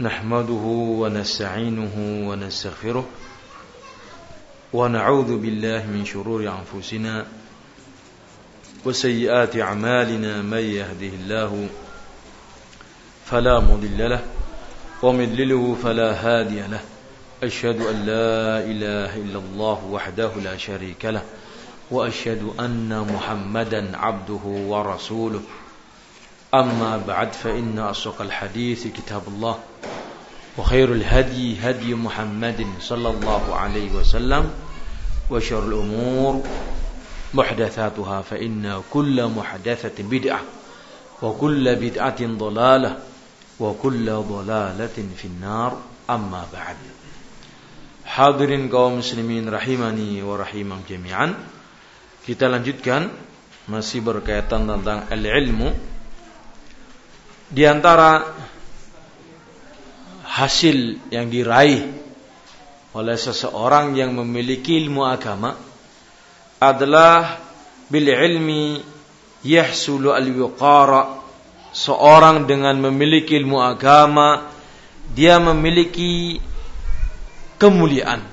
نحمده ونستعينه ونستغفره ونعوذ بالله من شرور أنفسنا وسيئات أعمالنا من يهده الله فلا مضل له ومضلله فلا هادي له أشهد أن لا إله إلا الله وحده لا شريك له وأشهد أن محمدا عبده ورسوله أما بعد فإن أصدق الحديث كتاب الله وخير الهدي هدي محمد صلى الله عليه وسلم وشر الأمور محدثاتها فإن كل محدثة بدعة وكل بدعة ضلالة وكل ضلالة في النار أما بعد Hadirin kaum muslimin rahimani wa rahimam jami'an. Kita lanjutkan masih berkaitan tentang al-ilmu. Di antara hasil yang diraih oleh seseorang yang memiliki ilmu agama adalah bil ilmi yahsulu al-wiqara seorang dengan memiliki ilmu agama dia memiliki kemuliaan.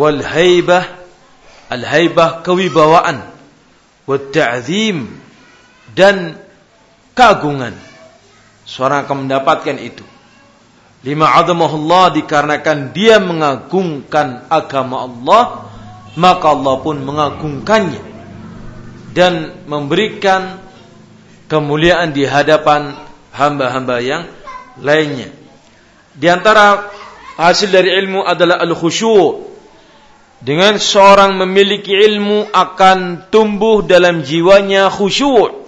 Wal haibah al haibah kewibawaan. Wat ta'zim dan keagungan seorang akan mendapatkan itu. Lima azamahullah dikarenakan dia mengagungkan agama Allah maka Allah pun mengagungkannya dan memberikan kemuliaan di hadapan hamba-hamba yang lainnya. Di antara hasil dari ilmu adalah al-khusyu' dengan seorang memiliki ilmu akan tumbuh dalam jiwanya khusyuk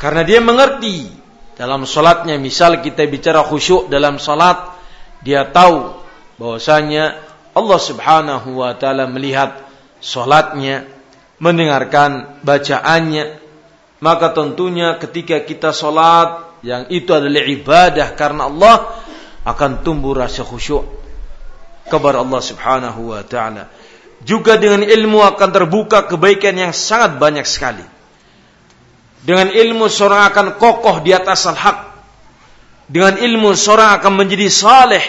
karena dia mengerti dalam salatnya misal kita bicara khusyuk dalam salat dia tahu bahwasanya Allah Subhanahu wa taala melihat salatnya mendengarkan bacaannya maka tentunya ketika kita salat yang itu adalah ibadah karena Allah akan tumbuh rasa khusyuk kepada Allah Subhanahu wa taala. Juga dengan ilmu akan terbuka kebaikan yang sangat banyak sekali. Dengan ilmu seorang akan kokoh di atas al-haq. Dengan ilmu seorang akan menjadi saleh.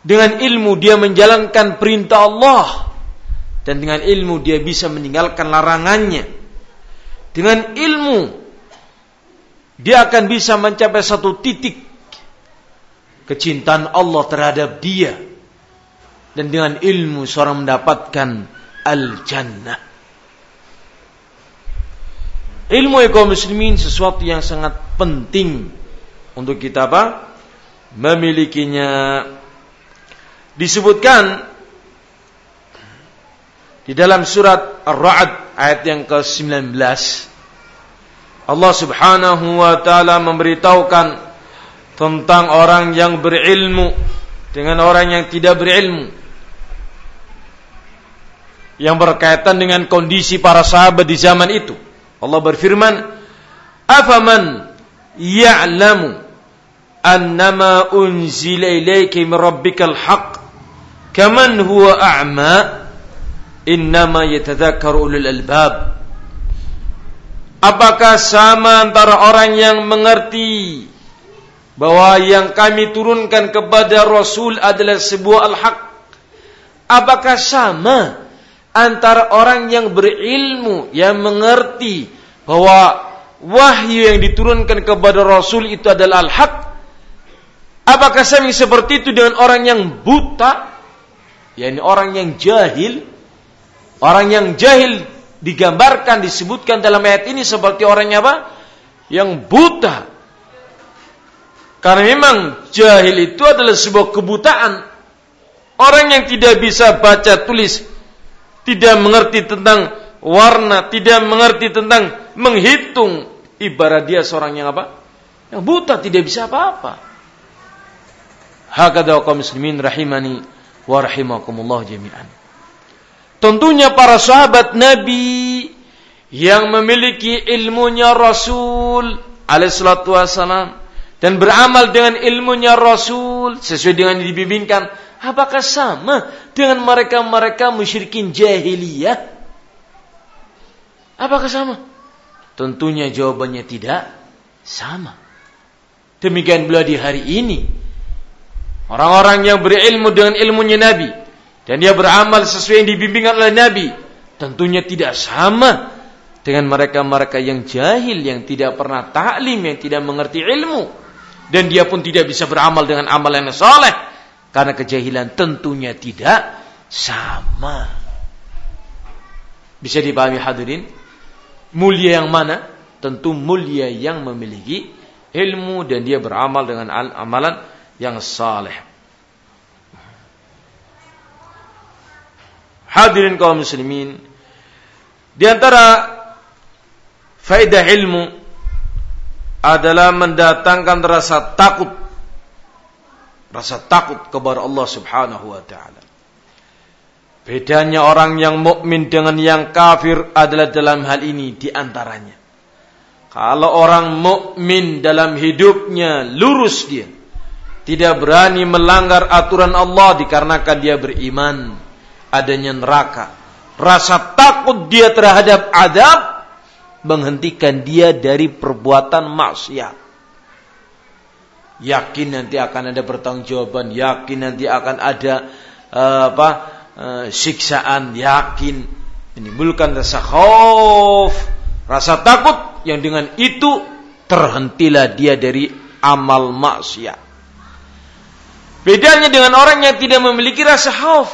Dengan ilmu dia menjalankan perintah Allah. Dan dengan ilmu dia bisa meninggalkan larangannya. Dengan ilmu dia akan bisa mencapai satu titik kecintaan Allah terhadap dia dan dengan ilmu seorang mendapatkan al-jannah. Ilmu kaum muslimin sesuatu yang sangat penting untuk kita apa? Memilikinya. Disebutkan di dalam surat Ar-Ra'd ayat yang ke-19 Allah Subhanahu wa taala memberitahukan tentang orang yang berilmu dengan orang yang tidak berilmu yang berkaitan dengan kondisi para sahabat di zaman itu. Allah berfirman, "Afaman ya'lamu annama unzila ilayka min rabbikal haqq kaman huwa a'ma innama yatadhakkaru ulul albab." Apakah sama antara orang yang mengerti bahwa yang kami turunkan kepada Rasul adalah sebuah al-haq. Apakah sama antara orang yang berilmu, yang mengerti bahwa wahyu yang diturunkan kepada Rasul itu adalah al-haq? Apakah sama seperti itu dengan orang yang buta? yakni orang yang jahil. Orang yang jahil digambarkan disebutkan dalam ayat ini seperti orangnya apa? Yang buta karena memang jahil itu adalah sebuah kebutaan. Orang yang tidak bisa baca tulis, tidak mengerti tentang warna, tidak mengerti tentang menghitung, ibarat dia seorang yang apa? Yang buta tidak bisa apa-apa. Hakada kaum muslimin rahimani wa rahimakumullah jami'an. Tentunya para sahabat Nabi yang memiliki ilmunya Rasul alaihi salatu wasalam dan beramal dengan ilmunya Rasul sesuai dengan yang dibimbingkan, apakah sama dengan mereka-mereka musyrikin jahiliyah? Apakah sama? Tentunya jawabannya tidak sama. Demikian pula di hari ini. Orang-orang yang berilmu dengan ilmunya Nabi dan dia beramal sesuai yang dibimbingkan oleh Nabi, tentunya tidak sama dengan mereka-mereka yang jahil yang tidak pernah taklim, yang tidak mengerti ilmu dan dia pun tidak bisa beramal dengan amal yang soleh karena kejahilan tentunya tidak sama. Bisa dipahami hadirin? Mulia yang mana? Tentu mulia yang memiliki ilmu dan dia beramal dengan amalan yang saleh. Hadirin kaum muslimin, di antara faedah ilmu adalah mendatangkan rasa takut rasa takut kepada Allah Subhanahu wa taala. Bedanya orang yang mukmin dengan yang kafir adalah dalam hal ini di antaranya. Kalau orang mukmin dalam hidupnya lurus dia, tidak berani melanggar aturan Allah dikarenakan dia beriman adanya neraka. Rasa takut dia terhadap adab menghentikan dia dari perbuatan maksiat. Yakin nanti akan ada pertanggungjawaban, yakin nanti akan ada uh, apa uh, siksaan, yakin menimbulkan rasa khauf, rasa takut yang dengan itu terhentilah dia dari amal maksiat. Bedanya dengan orang yang tidak memiliki rasa khauf.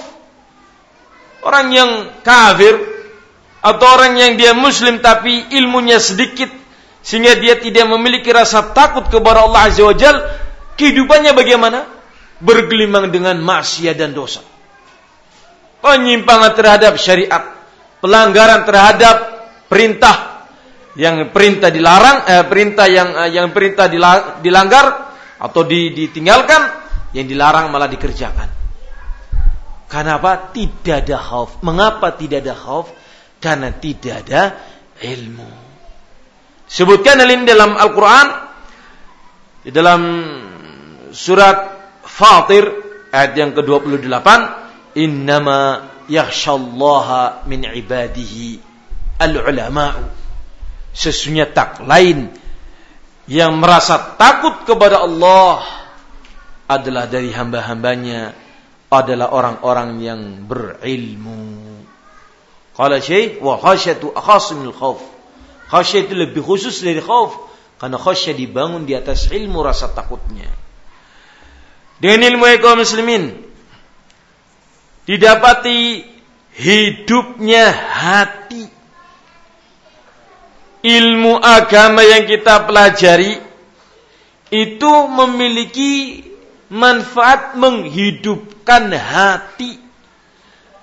Orang yang kafir atau orang yang dia muslim tapi ilmunya sedikit sehingga dia tidak memiliki rasa takut kepada Allah Azza wa Jal, kehidupannya bagaimana? Bergelimang dengan maksiat dan dosa. Penyimpangan terhadap syariat, pelanggaran terhadap perintah yang perintah dilarang, eh, perintah yang eh, yang perintah dilanggar atau ditinggalkan yang dilarang malah dikerjakan. Kenapa? Tidak ada khauf. Mengapa tidak ada khauf? Karena tidak ada ilmu. Sebutkan ini dalam Al-Quran. Di dalam surat Fatir ayat yang ke-28. Innama yakhshallaha min ibadihi al-ulama'u. Sesungguhnya tak lain yang merasa takut kepada Allah adalah dari hamba-hambanya adalah orang-orang yang berilmu. Qala syekh wa khasyatu akhas min khauf. Khasyah itu lebih khusus dari khauf karena khasyah dibangun di atas ilmu rasa takutnya. Dengan ilmu kaum muslimin didapati hidupnya hati. Ilmu agama yang kita pelajari itu memiliki manfaat menghidupkan hati.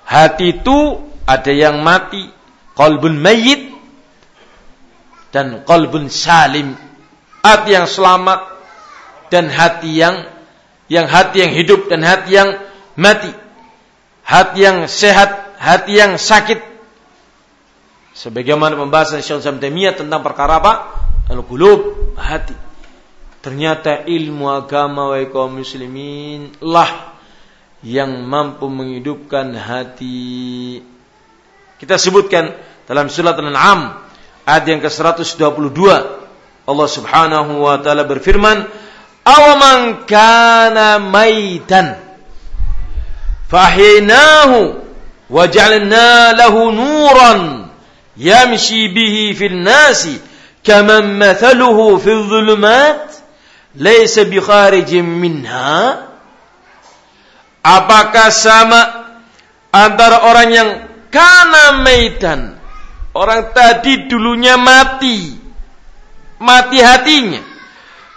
Hati itu ada yang mati, kolbun mayit dan kolbun salim. Hati yang selamat dan hati yang yang hati yang hidup dan hati yang mati. Hati yang sehat, hati yang sakit. Sebagaimana pembahasan Syaikhul Islam tentang perkara apa? Al-qulub, hati. Ternyata ilmu agama wa muslimin lah yang mampu menghidupkan hati. Kita sebutkan dalam surat Al-An'am ayat yang ke-122. Allah Subhanahu wa taala berfirman, "Awaman kana maitan fahyinahu wa ja'alna lahu nuran yamshi bihi fil nasi kaman mathaluhu fil dhulumat laisa bi kharijim minha. Apakah sama antara orang yang kana maitan orang tadi dulunya mati mati hatinya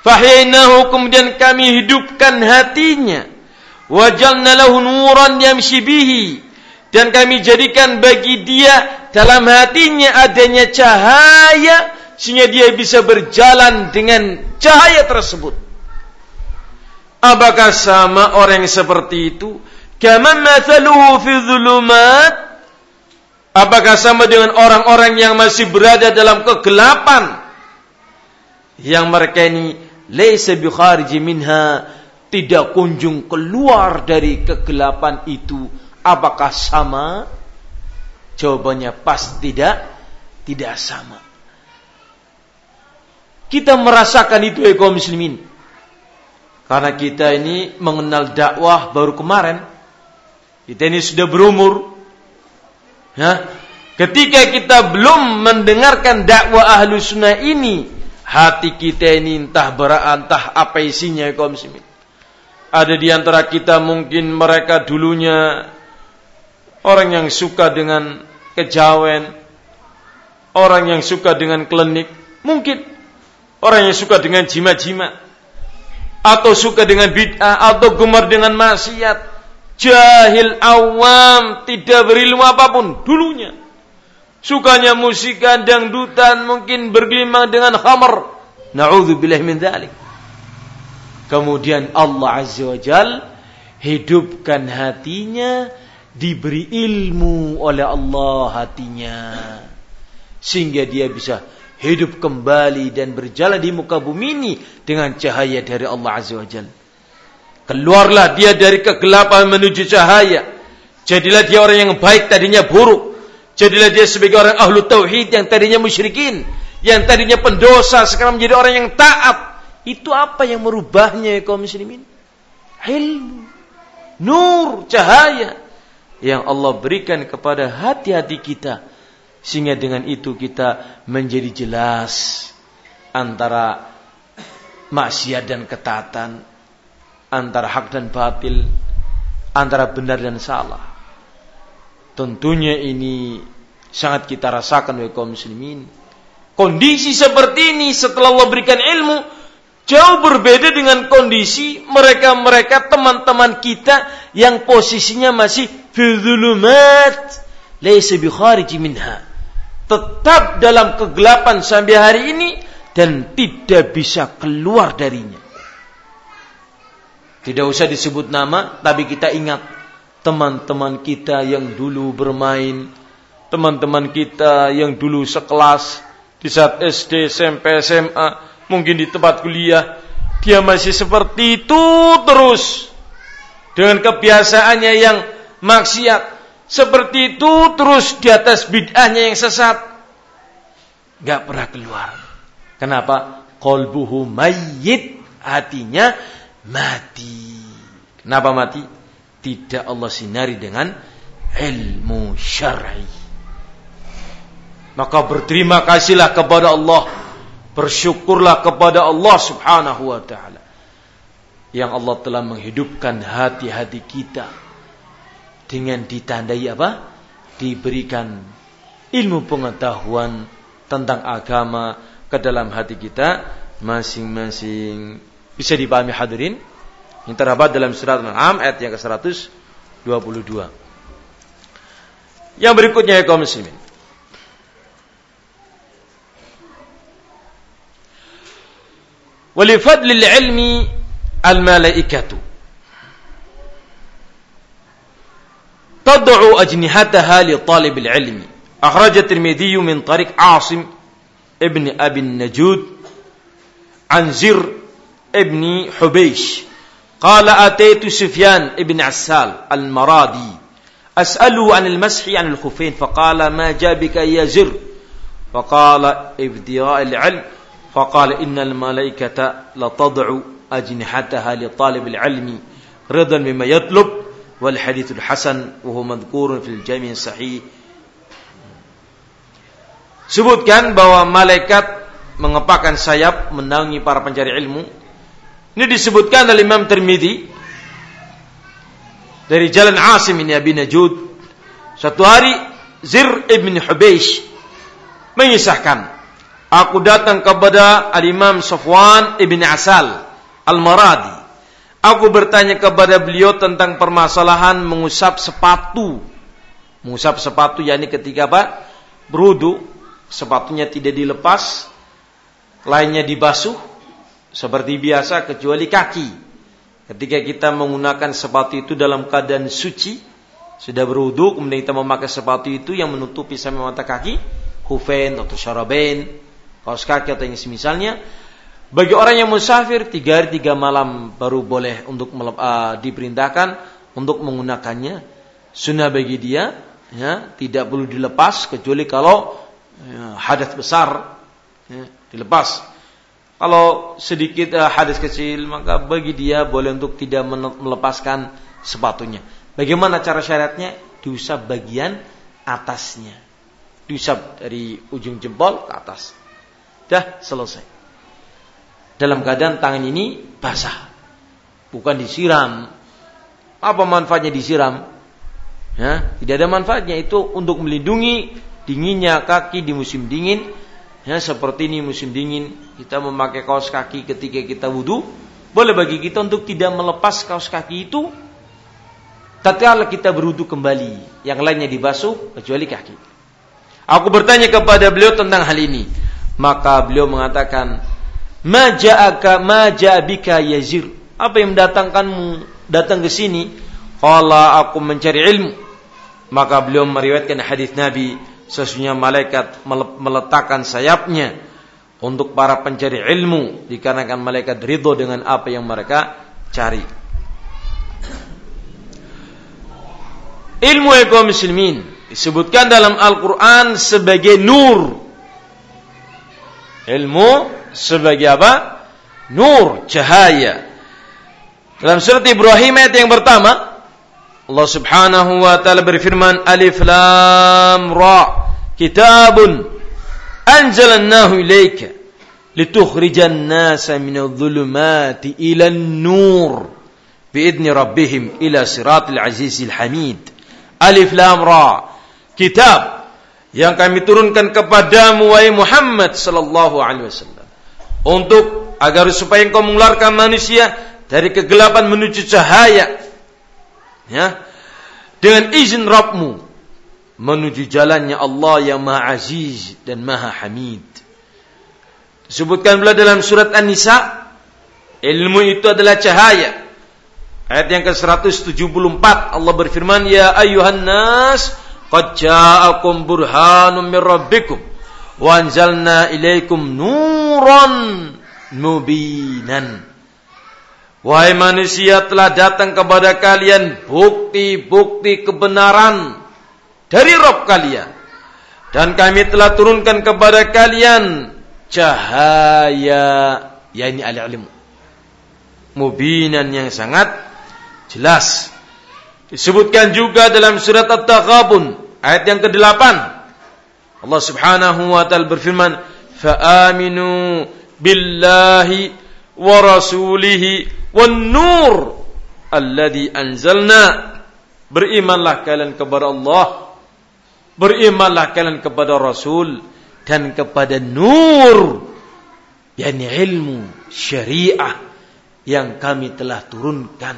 fahyainahu kemudian kami hidupkan hatinya wajalna lahu nuran yamshi dan kami jadikan bagi dia dalam hatinya adanya cahaya sehingga dia bisa berjalan dengan cahaya tersebut. Apakah sama orang yang seperti itu? Kama mathaluhu fi dhulumat? Apakah sama dengan orang-orang yang masih berada dalam kegelapan? Yang mereka ini laysa bi khariji minha, tidak kunjung keluar dari kegelapan itu. Apakah sama? Jawabannya pasti tidak, tidak sama. Kita merasakan itu ya kaum muslimin. Karena kita ini mengenal dakwah baru kemarin. Kita ini sudah berumur. Ya. Ketika kita belum mendengarkan dakwah ahlu sunnah ini, hati kita ini entah berat, entah apa isinya kaum muslimin. Ada di antara kita mungkin mereka dulunya orang yang suka dengan kejawen, orang yang suka dengan klenik, mungkin orang yang suka dengan jima-jima, atau suka dengan bid'ah, atau gemar dengan maksiat, jahil awam, tidak berilmu apa pun dulunya. Sukanya musik dangdutan, mungkin bergelimang dengan khamar. Na'udzubillah min dzalik. Kemudian Allah Azza wa Jal hidupkan hatinya, diberi ilmu oleh Allah hatinya. Sehingga dia bisa hidup kembali dan berjalan di muka bumi ini dengan cahaya dari Allah Azza wa Jal. Keluarlah dia dari kegelapan menuju cahaya. Jadilah dia orang yang baik tadinya buruk. Jadilah dia sebagai orang ahlu tauhid yang tadinya musyrikin, yang tadinya pendosa sekarang menjadi orang yang taat. Itu apa yang merubahnya ya kaum muslimin? Ilmu, nur, cahaya yang Allah berikan kepada hati-hati kita sehingga dengan itu kita menjadi jelas antara maksiat dan ketatan, antara hak dan batil, antara benar dan salah. Tentunya ini sangat kita rasakan oleh kaum muslimin. Kondisi seperti ini setelah Allah berikan ilmu jauh berbeda dengan kondisi mereka-mereka teman-teman kita yang posisinya masih fil dzulumat laisa bi minha. Tetap dalam kegelapan sampai hari ini dan tidak bisa keluar darinya. Tidak usah disebut nama, tapi kita ingat teman-teman kita yang dulu bermain, teman-teman kita yang dulu sekelas di saat SD, SMP, SMA, mungkin di tempat kuliah, dia masih seperti itu terus dengan kebiasaannya yang maksiat, seperti itu terus di atas bid'ahnya yang sesat, nggak pernah keluar. Kenapa? Kolbuhu mayyit, hatinya mati. Kenapa mati? tidak Allah sinari dengan ilmu syar'i. Maka berterima kasihlah kepada Allah, bersyukurlah kepada Allah Subhanahu wa taala yang Allah telah menghidupkan hati-hati kita dengan ditandai apa? Diberikan ilmu pengetahuan tentang agama ke dalam hati kita masing-masing. Bisa dipahami hadirin? Yang terdapat dalam surat Al-An'am ayat yang ke-122. Yang berikutnya ya kaum muslimin. ولفضل العلم الملائكة تضع أجنحتها لطالب العلم أخرج الترمذي من طريق عاصم ابن أبي النجود عن زر ابن حبيش. قال أتيت سفيان ابن عسال المرادي. أسأله عن المسح عن الخفين فقال ما جاء بك يا زر؟ فقال ابتغاء العلم. فقال إن الملائكة لتضع أجنحتها لطالب العلم رضا مما يطلب والحديث الحسن وهو مذكور في الجامع الصحيح. Sebutkan bahwa malaikat mengepakkan sayap mendaungi para pencari ilmu. Ini disebutkan oleh Imam Tirmidzi dari jalan Asim ini Abi Najud. Satu hari Zir ibn Hubeish mengisahkan, aku datang kepada Al-Imam Safwan ibn Asal Al-Maradi. Aku bertanya kepada beliau tentang permasalahan mengusap sepatu. Mengusap sepatu yakni ketika apa? Berudu, sepatunya tidak dilepas, lainnya dibasuh, seperti biasa kecuali kaki. Ketika kita menggunakan sepatu itu dalam keadaan suci, sudah berwudu, kemudian kita memakai sepatu itu yang menutupi sampai mata kaki, hufen atau syaraben, kaos kaki atau yang semisalnya. Bagi orang yang musafir, tiga hari tiga malam baru boleh untuk uh, diperintahkan untuk menggunakannya. Sunnah bagi dia, ya, tidak perlu dilepas kecuali kalau ya, hadas besar, ya, dilepas. Kalau sedikit uh, hadis kecil, maka bagi dia boleh untuk tidak melepaskan sepatunya. Bagaimana cara syariatnya? Diusap bagian atasnya. Diusap dari ujung jempol ke atas. Dah selesai. Dalam keadaan tangan ini basah. Bukan disiram. Apa manfaatnya disiram? Ya, tidak ada manfaatnya itu untuk melindungi dinginnya kaki di musim dingin. Ya, seperti ini musim dingin, kita memakai kaos kaki ketika kita wudhu, boleh bagi kita untuk tidak melepas kaos kaki itu tatkala kita berwudhu kembali, yang lainnya dibasuh kecuali kaki. Aku bertanya kepada beliau tentang hal ini, maka beliau mengatakan, "Ma ja'aka ma ja'bika yazir?" Apa yang mendatangkanmu datang ke sini? Qala aku mencari ilmu. Maka beliau meriwayatkan hadis Nabi sesungguhnya malaikat meletakkan sayapnya untuk para pencari ilmu dikarenakan malaikat ridho dengan apa yang mereka cari. Ilmu ego muslimin disebutkan dalam Al-Quran sebagai nur. Ilmu sebagai apa? Nur, cahaya. Dalam surat Ibrahim ayat yang pertama, Allah Subhanahu wa taala berfirman Alif Lam Ra Kitabun anzalannahu ilaika litukhrijan nasa minadh dhulumati ila nur biidni rabbihim ila siratil azizil hamid. Alif Lam Ra Kitab yang kami turunkan kepadamu wahai Muhammad sallallahu alaihi wasallam untuk agar supaya engkau mengeluarkan manusia dari kegelapan menuju cahaya ya dengan izin Rabbmu menuju jalannya Allah yang Maha Aziz dan Maha Hamid. Disebutkan pula dalam surat An-Nisa, ilmu itu adalah cahaya. Ayat yang ke-174 Allah berfirman, "Ya ayuhan nas, qad ja'akum burhanum min rabbikum wa anzalna ilaikum nuran mubinan." Wahai manusia telah datang kepada kalian bukti-bukti kebenaran dari Rob kalian. Dan kami telah turunkan kepada kalian cahaya, yakni al-ilmu. Mubinan yang sangat jelas. Disebutkan juga dalam surat At-Taghabun ayat yang ke-8. Allah Subhanahu wa taala berfirman, "Fa'aminu billahi wa rasulihi wan nur alladhi anzalna. Berimanlah kalian kepada Allah. Berimanlah kalian kepada Rasul dan kepada nur yakni ilmu syariah yang kami telah turunkan.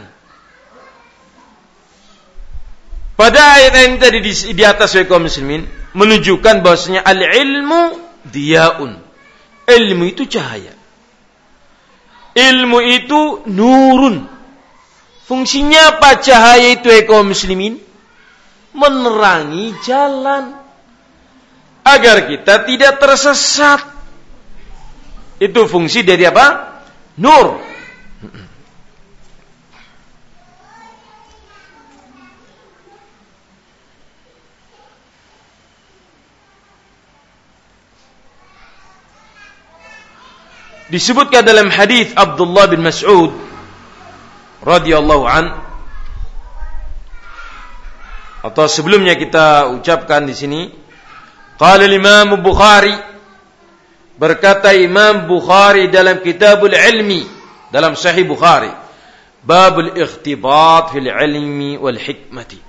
Pada ayat yang tadi di, di atas kaum muslimin menunjukkan bahwasanya al ilmu diaun ilmu itu cahaya Ilmu itu nurun. Fungsinya apa cahaya itu eko muslimin? Menerangi jalan. Agar kita tidak tersesat. Itu fungsi dari apa? Nur. Disebutkan dalam hadis Abdullah bin Mas'ud radhiyallahu an. Atau sebelumnya kita ucapkan di sini qala Imam Bukhari berkata Imam Bukhari dalam Kitabul Ilmi dalam Sahih Bukhari babul ikhtibat fil ilmi wal hikmati.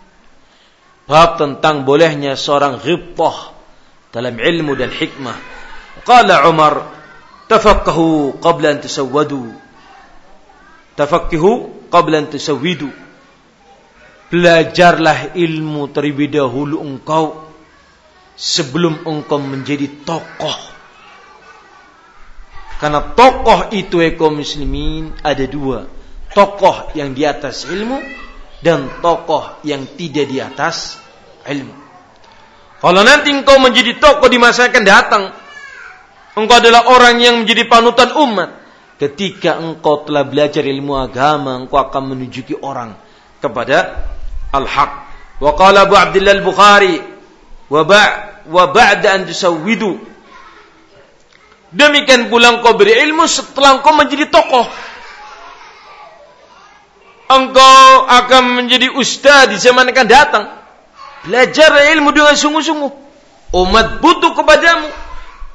Bab tentang bolehnya seorang ghibtah dalam ilmu dan hikmah. Qala Umar tafaqahu qabla an tusawwadu. Tafaqahu qabla an belajarlah ilmu terlebih dahulu engkau sebelum engkau menjadi tokoh. Karena tokoh itu eko muslimin ada dua. Tokoh yang di atas ilmu dan tokoh yang tidak di atas ilmu. Kalau nanti engkau menjadi tokoh di masa akan datang Engkau adalah orang yang menjadi panutan umat. Ketika engkau telah belajar ilmu agama, engkau akan menunjuki orang kepada al-haq. Wa qala Abu Abdullah al-Bukhari wa ba' wa ba'da an tusawwidu Demikian pula engkau beri ilmu setelah engkau menjadi tokoh. Engkau akan menjadi ustaz di zaman akan datang. Belajar ilmu dengan sungguh-sungguh. Umat butuh kepadamu.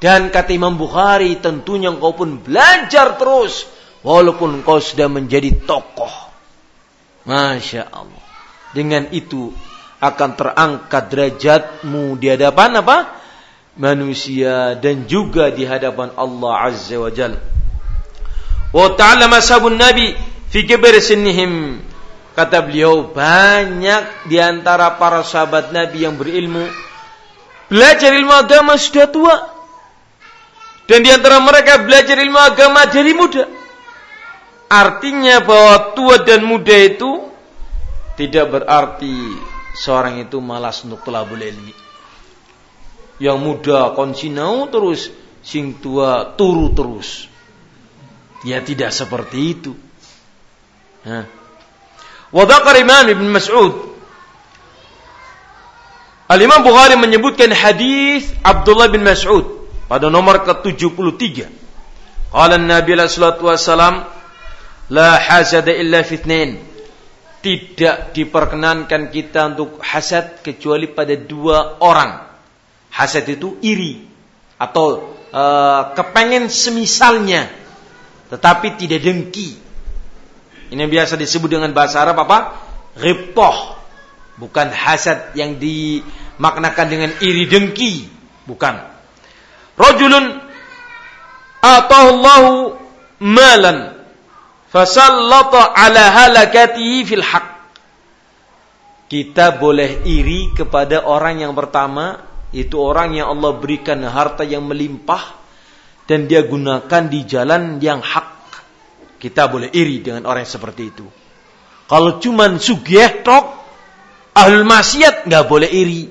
Dan kata Imam Bukhari, tentunya engkau pun belajar terus. Walaupun engkau sudah menjadi tokoh. Masya Allah. Dengan itu akan terangkat derajatmu di hadapan apa? manusia dan juga di hadapan Allah Azza wa Jalla. Wa ta'ala masabun Nabi fi kibir sinnihim. Kata beliau, banyak di antara para sahabat Nabi yang berilmu belajar ilmu agama sudah tua. Dan di antara mereka belajar ilmu agama dari muda. Artinya bahwa tua dan muda itu tidak berarti seorang itu malas untuk telabul ilmi yang muda konsinau terus, sing tua turu terus. Ya tidak seperti itu. Wadakar Imam Ibn Mas'ud. Al-Imam Bukhari menyebutkan hadis Abdullah bin Mas'ud pada nomor ke-73. Qala Nabi sallallahu wasallam la hasada illa fitnain. Tidak diperkenankan kita untuk hasad kecuali pada dua orang. Hasad itu iri atau e, kepengen semisalnya tetapi tidak dengki. Ini yang biasa disebut dengan bahasa Arab apa? Ripoh. Bukan hasad yang dimaknakan dengan iri dengki. Bukan. Rajulun atahullahu malan fasallata ala halakatihi fil haq. Kita boleh iri kepada orang yang pertama itu orang yang Allah berikan harta yang melimpah dan dia gunakan di jalan yang hak. Kita boleh iri dengan orang yang seperti itu. Kalau cuman sugih tok, ahlul maksiat nggak boleh iri.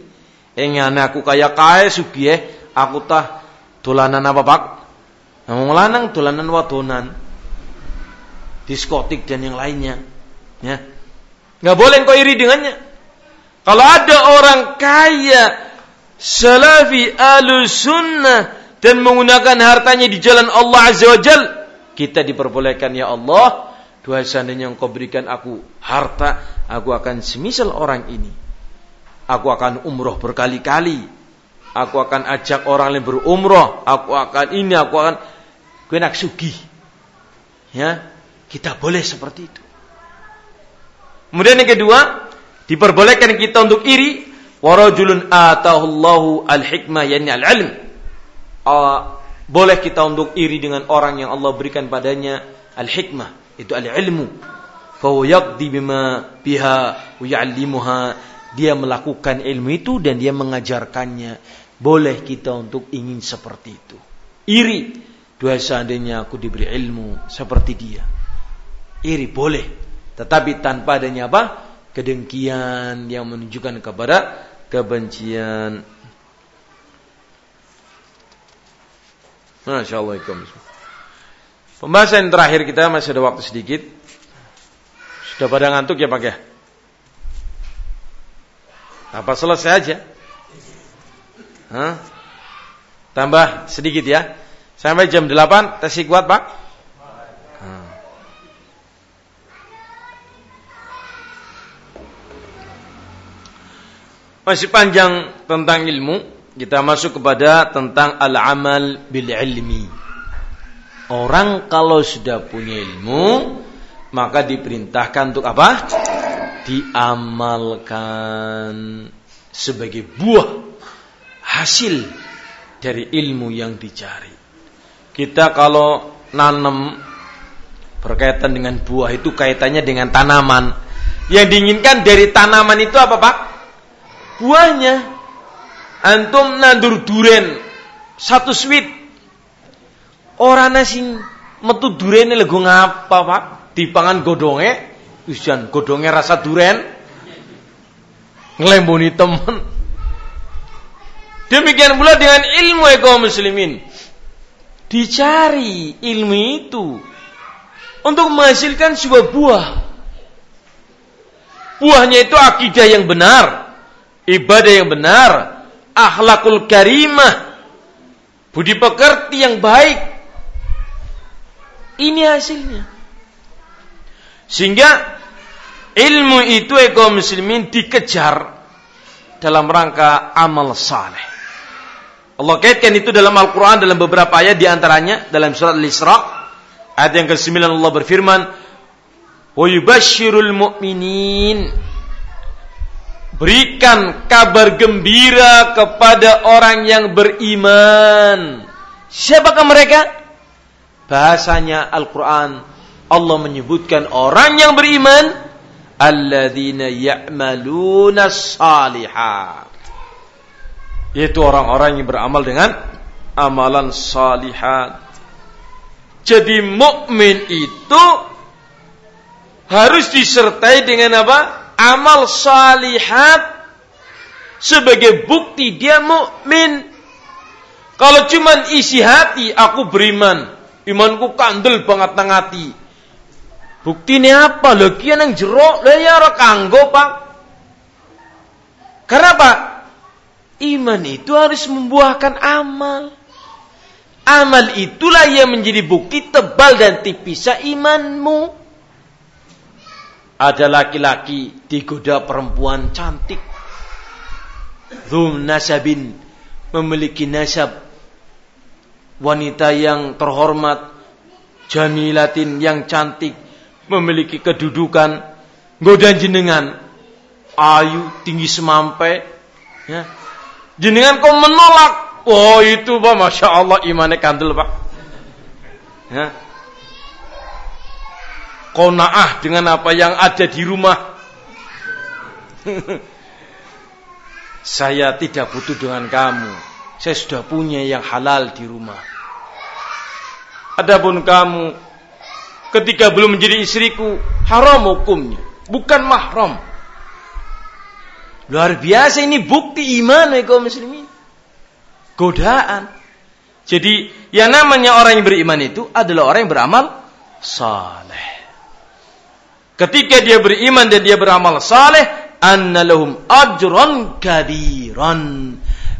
Engan aku kaya kaya sugih, aku tah tulanan apa pak? Ngomong lanang tulanan wadonan, diskotik dan yang lainnya. Ya, nggak boleh kau iri dengannya. Kalau ada orang kaya salafi alu sunnah dan menggunakan hartanya di jalan Allah Azza wa Jal, kita diperbolehkan ya Allah, dua seandainya engkau berikan aku harta, aku akan semisal orang ini. Aku akan umroh berkali-kali. Aku akan ajak orang lain berumroh. Aku akan ini, aku akan gue nak sugi. Ya, kita boleh seperti itu. Kemudian yang kedua, diperbolehkan kita untuk iri warajulun atahullahu al-hikmah yani al-ilm. Uh, boleh kita untuk iri dengan orang yang Allah berikan padanya al-hikmah, itu al-ilmu. Fa yaqdi bima biha wa. Dia melakukan ilmu itu dan dia mengajarkannya. Boleh kita untuk ingin seperti itu. Iri. Dua seandainya aku diberi ilmu seperti dia. Iri boleh. Tetapi tanpa adanya apa? Kedengkian yang menunjukkan kepada kebencian. Masya Allah. Pembahasan terakhir kita masih ada waktu sedikit. Sudah pada ngantuk ya Pak ya? Apa selesai aja? Hah? Tambah sedikit ya. Sampai jam 8 tes kuat Pak? Masih panjang tentang ilmu, kita masuk kepada tentang al-amal bil ilmi. Orang kalau sudah punya ilmu, maka diperintahkan untuk apa? Diamalkan sebagai buah hasil dari ilmu yang dicari. Kita kalau nanam berkaitan dengan buah itu kaitannya dengan tanaman. Yang diinginkan dari tanaman itu apa Pak? buahnya antum nandur duren satu sweet orang nasi metu duren lego ngapa pak dipangan godonge ujian godonge rasa duren ngelemboni temen demikian pula dengan ilmu eko muslimin dicari ilmu itu untuk menghasilkan sebuah buah buahnya itu akidah yang benar ibadah yang benar, akhlakul karimah, budi pekerti yang baik. Ini hasilnya. Sehingga ilmu itu ego muslimin dikejar dalam rangka amal saleh. Allah kaitkan itu dalam Al-Quran dalam beberapa ayat di antaranya dalam surat Al-Isra. Ayat yang ke-9 Allah berfirman yubashshirul mu'minin. Berikan kabar gembira kepada orang yang beriman. Siapakah mereka? Bahasanya Al-Quran Allah menyebutkan orang yang beriman alladzina ya'maluna salihat yaitu orang-orang yang beramal dengan amalan salihat jadi mukmin itu harus disertai dengan apa amal salihat sebagai bukti dia mukmin kalau cuman isi hati aku beriman imanku kandel banget nang hati Bukti ini apa? Kian yang jeruk, lho ya kanggo, Pak. Karena? Iman itu harus membuahkan amal. Amal itulah yang menjadi bukti tebal dan tipisnya imanmu. Ada laki-laki digoda perempuan cantik. Dhum nasabin. Memiliki nasab. Wanita yang terhormat. Jamilatin yang cantik memiliki kedudukan godan jenengan ayu tinggi semampai ya jenengan kau menolak? Oh itu pak. Masya Allah imannya kandel pak. Ya. Kau naah dengan apa yang ada di rumah. Saya tidak butuh dengan kamu. Saya sudah punya yang halal di rumah. Adapun kamu ketika belum menjadi istriku haram hukumnya. Bukan mahram luar biasa ini bukti iman ya kaum muslimin. Godaan. Jadi yang namanya orang yang beriman itu adalah orang yang beramal saleh. Ketika dia beriman dan dia beramal saleh annalahum ajran kabiran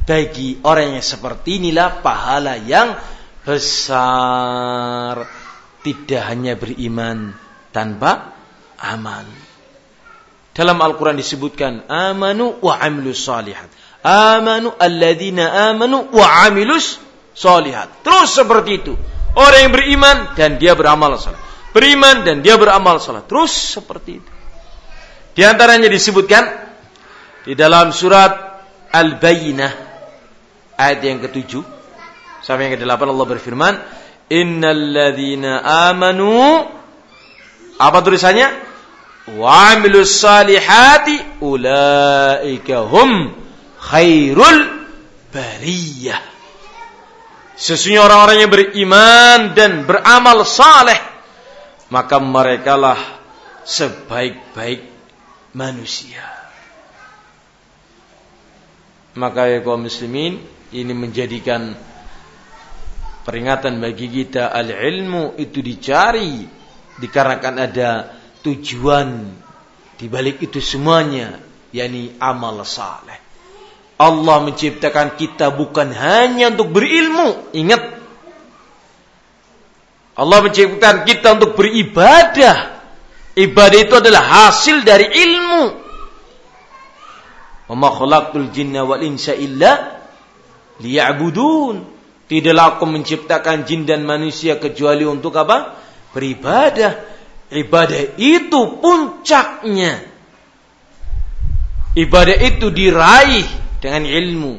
bagi orang yang seperti inilah pahala yang besar. Tidak hanya beriman tanpa amal. Dalam Al-Quran disebutkan amanu wa amilus salihat. Amanu alladzina amanu wa amilus salihat. Terus seperti itu. Orang yang beriman dan dia beramal salat. Beriman dan dia beramal salat. Terus seperti itu. Di antaranya disebutkan di dalam surat Al-Bayyinah ayat yang ketujuh sampai yang ke-8 Allah berfirman, innalladzina amanu apa tulisannya wa salihati ulaika khairul bariyah. Sesungguhnya orang-orang yang beriman dan beramal saleh maka merekalah sebaik-baik manusia. Maka ya kaum muslimin ini menjadikan peringatan bagi kita al-ilmu itu dicari dikarenakan ada tujuan di balik itu semuanya yakni amal saleh. Allah menciptakan kita bukan hanya untuk berilmu, ingat. Allah menciptakan kita untuk beribadah. Ibadah itu adalah hasil dari ilmu. Wa khalaqtul jinna wal insa illa liya'budun. Tidaklah aku menciptakan jin dan manusia kecuali untuk apa? Beribadah. Ibadah itu puncaknya. Ibadah itu diraih dengan ilmu.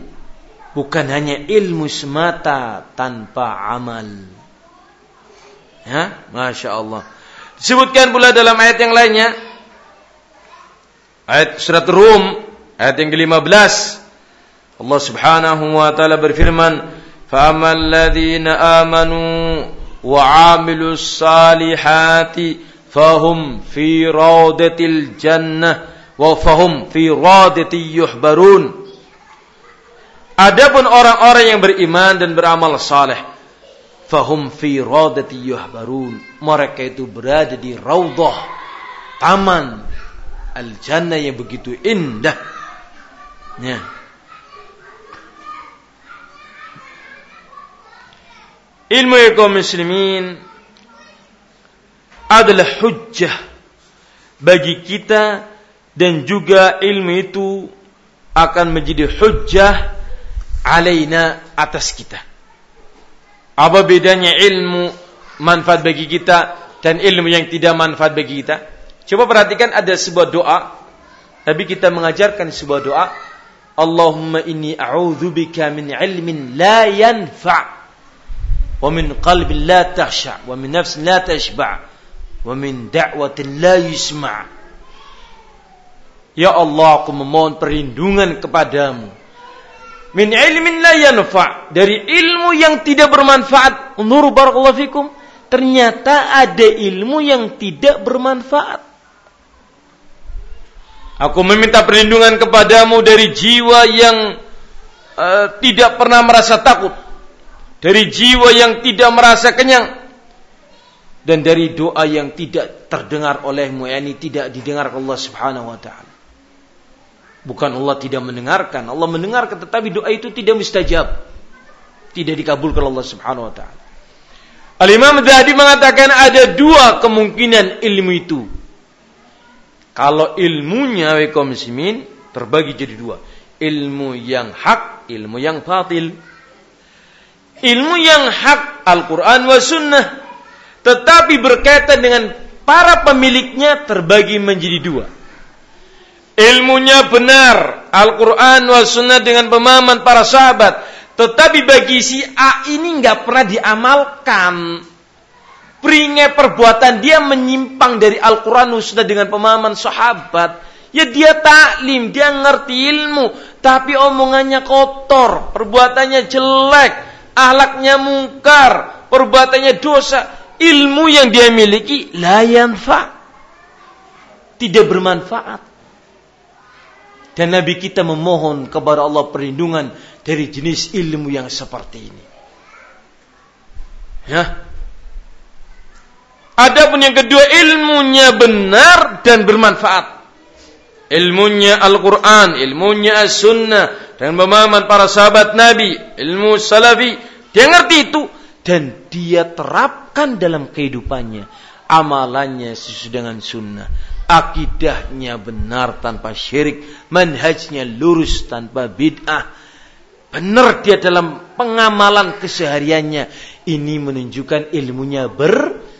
Bukan hanya ilmu semata tanpa amal. Ya, Masya Allah. Disebutkan pula dalam ayat yang lainnya. Ayat surat Rum. Ayat yang ke-15. Allah subhanahu wa ta'ala berfirman. فأما الذين آمنوا وعاملوا الصالحات fahum fi radatil jannah wa fahum fi radati yuhbarun Adapun orang-orang yang beriman dan beramal saleh fahum fi radati yuhbarun mereka itu berada di raudhah taman al jannah yang begitu indah. Ya. Ilmu kaum muslimin adalah hujjah bagi kita dan juga ilmu itu akan menjadi hujjah alaina atas kita. Apa bedanya ilmu manfaat bagi kita dan ilmu yang tidak manfaat bagi kita? Coba perhatikan ada sebuah doa. Nabi kita mengajarkan sebuah doa. Allahumma inni a'udzubika min ilmin la yanfa' wa min qalbin la tahsha' wa min nafsin la tashba' wa min da'watin la yusma' Ya Allah, aku memohon perlindungan kepadamu. Min ilmin la yanfa' dari ilmu yang tidak bermanfaat. Nur barakallahu fikum. Ternyata ada ilmu yang tidak bermanfaat. Aku meminta perlindungan kepadamu dari jiwa yang uh, tidak pernah merasa takut. Dari jiwa yang tidak merasa kenyang. Dan dari doa yang tidak terdengar olehmu. Yani tidak didengar Allah subhanahu wa ta'ala. Bukan Allah tidak mendengarkan, Allah mendengarkan tetapi doa itu tidak mustajab. Tidak dikabulkan Allah Subhanahu wa taala. Al-Imam Zahabi mengatakan ada dua kemungkinan ilmu itu. Kalau ilmunya wa muslimin terbagi jadi dua. Ilmu yang hak, ilmu yang batil. Ilmu yang hak Al-Quran wa sunnah. Tetapi berkaitan dengan para pemiliknya terbagi menjadi dua ilmunya benar, Al-Quran wa sunnah dengan pemahaman para sahabat. Tetapi bagi si A ini nggak pernah diamalkan. Peringai perbuatan dia menyimpang dari Al-Quran sunnah dengan pemahaman sahabat. Ya dia taklim, dia ngerti ilmu. Tapi omongannya kotor, perbuatannya jelek, ahlaknya mungkar, perbuatannya dosa. Ilmu yang dia miliki layan fa. Tidak bermanfaat. Dan Nabi kita memohon kepada Allah perlindungan dari jenis ilmu yang seperti ini. Ya. Adapun yang kedua ilmunya benar dan bermanfaat. Ilmunya Al-Quran, ilmunya As-Sunnah, dan pemahaman para sahabat Nabi, ilmu salafi. Dia ngerti itu. Dan dia terapkan dalam kehidupannya. Amalannya sesuai dengan sunnah akidahnya benar tanpa syirik, manhajnya lurus tanpa bid'ah. Benar dia dalam pengamalan kesehariannya. Ini menunjukkan ilmunya bermanfaat.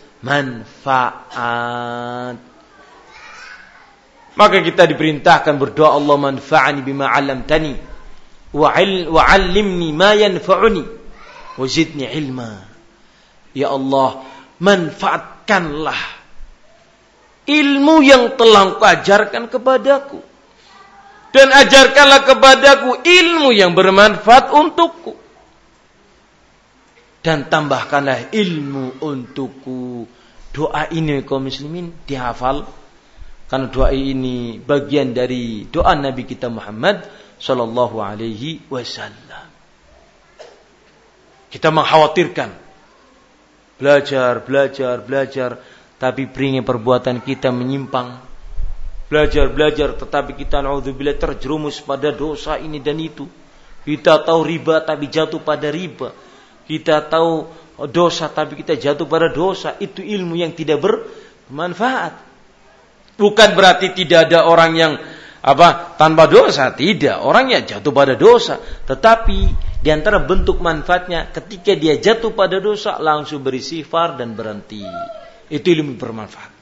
Maka kita diperintahkan berdoa Allah manfa'ani bima 'allamtani wa 'allimni ma yanfa'uni wa zidni ilma. Ya Allah, manfaatkanlah ilmu yang telah engkau ajarkan kepadaku. Dan ajarkanlah kepadaku ilmu yang bermanfaat untukku. Dan tambahkanlah ilmu untukku. Doa ini kaum muslimin dihafal. Karena doa ini bagian dari doa Nabi kita Muhammad Sallallahu Alaihi Wasallam. Kita mengkhawatirkan belajar, belajar, belajar tapi peringin perbuatan kita menyimpang. Belajar-belajar tetapi kita naudzubillah terjerumus pada dosa ini dan itu. Kita tahu riba tapi jatuh pada riba. Kita tahu dosa tapi kita jatuh pada dosa. Itu ilmu yang tidak bermanfaat. Bukan berarti tidak ada orang yang apa tanpa dosa tidak orangnya jatuh pada dosa tetapi di antara bentuk manfaatnya ketika dia jatuh pada dosa langsung berisifar dan berhenti itu ilmu bermanfaat.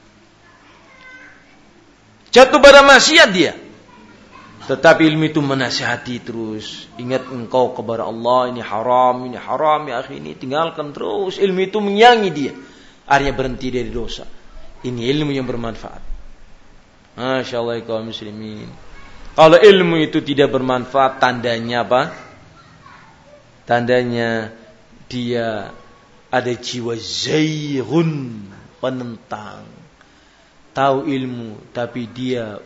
Jatuh pada maksiat dia. Tetapi ilmu itu menasihati terus. Ingat engkau kepada Allah ini haram, ini haram ya akhi ini tinggalkan terus. Ilmu itu menyangi dia. Akhirnya berhenti dari dosa. Ini ilmu yang bermanfaat. Masya Allah kaum muslimin. Kalau ilmu itu tidak bermanfaat, tandanya apa? Tandanya dia ada jiwa zairun penentang, tahu ilmu tapi dia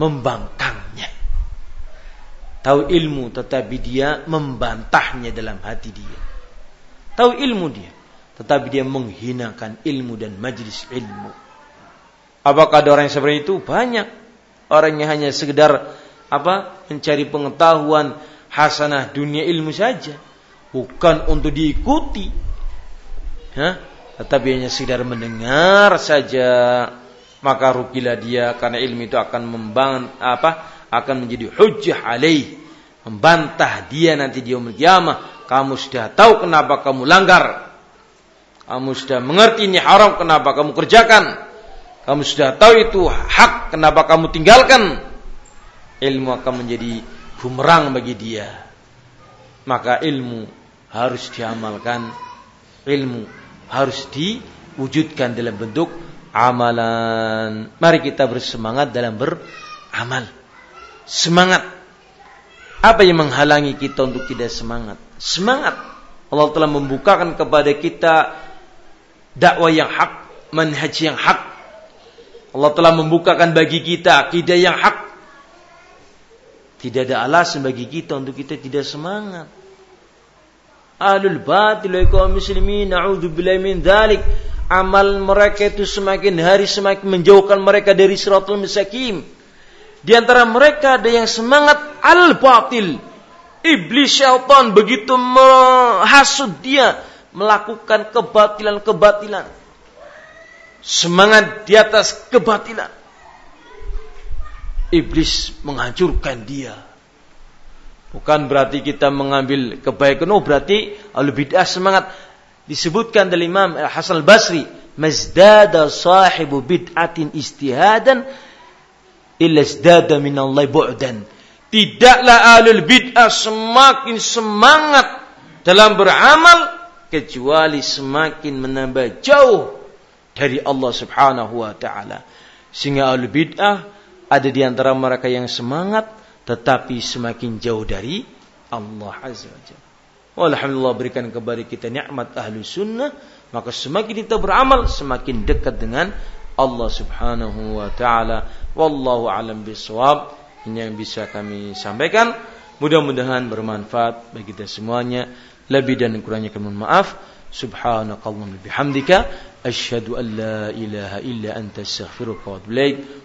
membangkangnya. Tahu ilmu tetapi dia membantahnya dalam hati dia. Tahu ilmu dia tetapi dia menghinakan ilmu dan majlis ilmu. Apakah ada orang yang seperti itu? Banyak. Orang yang hanya sekedar apa? mencari pengetahuan hasanah dunia ilmu saja, bukan untuk diikuti ya, tetapi hanya sekedar mendengar saja, maka rugilah dia karena ilmu itu akan membangun apa? akan menjadi hujjah alaih, membantah dia nanti di yaumul. Kamu sudah tahu kenapa kamu langgar. Kamu sudah mengerti ini haram kenapa kamu kerjakan. Kamu sudah tahu itu hak kenapa kamu tinggalkan. Ilmu akan menjadi bumerang bagi dia. Maka ilmu harus diamalkan. Ilmu harus diwujudkan dalam bentuk amalan. Mari kita bersemangat dalam beramal. Semangat. Apa yang menghalangi kita untuk tidak semangat? Semangat. Allah telah membukakan kepada kita dakwah yang hak, manhaj yang hak. Allah telah membukakan bagi kita akidah yang hak. Tidak ada alasan bagi kita untuk kita tidak semangat. Ahlul batil kaum muslimin na'udzubillahi min dzalik. Amal mereka itu semakin hari semakin menjauhkan mereka dari siratul mustaqim. Di antara mereka ada yang semangat al-batil. Iblis syaitan begitu menghasut dia melakukan kebatilan-kebatilan. Semangat di atas kebatilan. Iblis menghancurkan dia Bukan berarti kita mengambil kebaikan. Oh berarti al bid'ah semangat. Disebutkan dari Imam Hasan al-Basri. Mazdada sahibu bid'atin istihadan. Illa izdada minallahi bu'dan. Tidaklah alul bid'ah semakin semangat dalam beramal. Kecuali semakin menambah jauh dari Allah subhanahu wa ta'ala. Sehingga alul bid'ah ada di antara mereka yang semangat tetapi semakin jauh dari Allah Azza wa Jalla. Alhamdulillah berikan kepada kita nikmat ahlu sunnah, maka semakin kita beramal, semakin dekat dengan Allah Subhanahu wa taala. Wallahu alam bisawab. Ini yang bisa kami sampaikan. Mudah-mudahan bermanfaat bagi kita semuanya. Lebih dan kurangnya kami maaf. Subhanakallahumma bihamdika asyhadu an la ilaha illa anta astaghfiruka wa atubu.